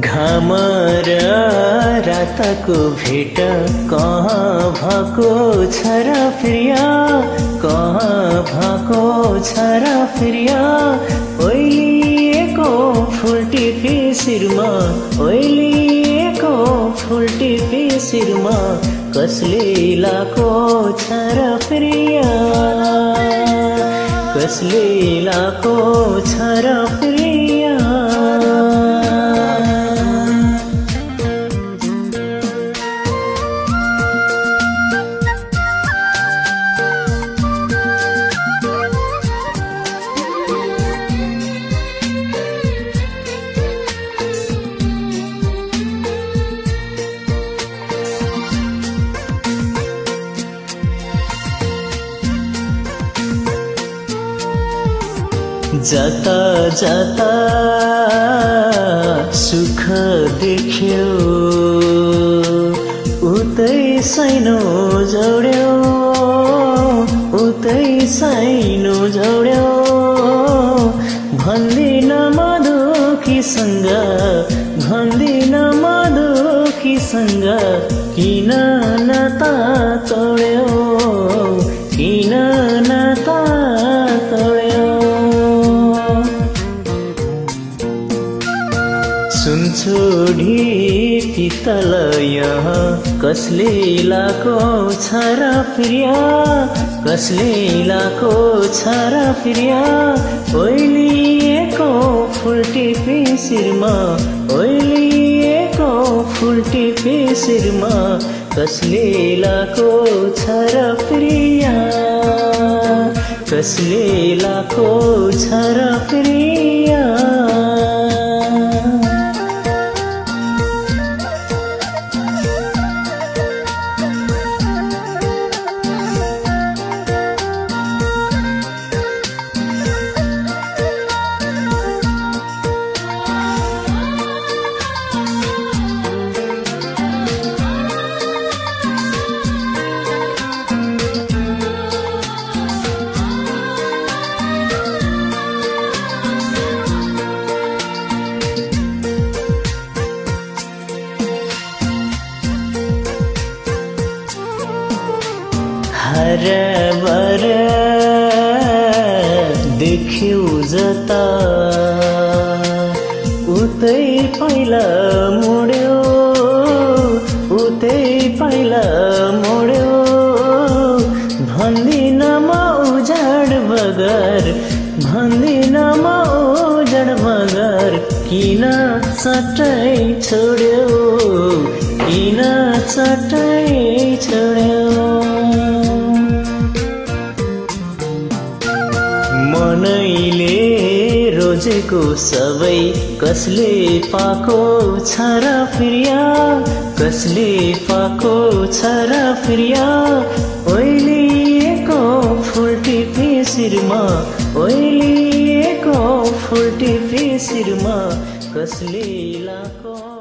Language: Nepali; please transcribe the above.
घाम रातको भेट कहाँ भएको छ र प्रिय? कहाँ भएको छ र प्रिय? ओइलिएको फुल टिपी शिरमा ओइलिएको फुल कसले लाको छ र प्रिय कसले लाको छ र प्रिय? जता जता सुख देख्यो उतै साइनो जोड्यो उतै साइनो जोड्यो। भन्दिन मधुकीसँग भन्दिन मधुकीसँग किन नाता तोड्यो किन तोड्यो सुनछोडी पितल यहाँ कसले लाको छ र प्रिय? कसले लाको छ र प्रिय? ओइलिएको फुल टिपी शिरमा। ओइलिएको फुल टिपी शिरमा। कसले लाको छ र प्रिय? कसले लाको छ र प्रिय? हरबर देख्यौ जता। उतै पहिला मोड्यो उतै पहिला मोड्यो। भन्दिन म उजाड बगर भन्दिन म उजाड बगर। किन चटै छोड्यो किन चटै छोड्यो? मनैले रोजेको सबै कसले पाको छ र प्रिय कसले पाको छ र प्रिय ओइलिएको फुल टिपी शिरमा ओइलिएको फुल कसले लाको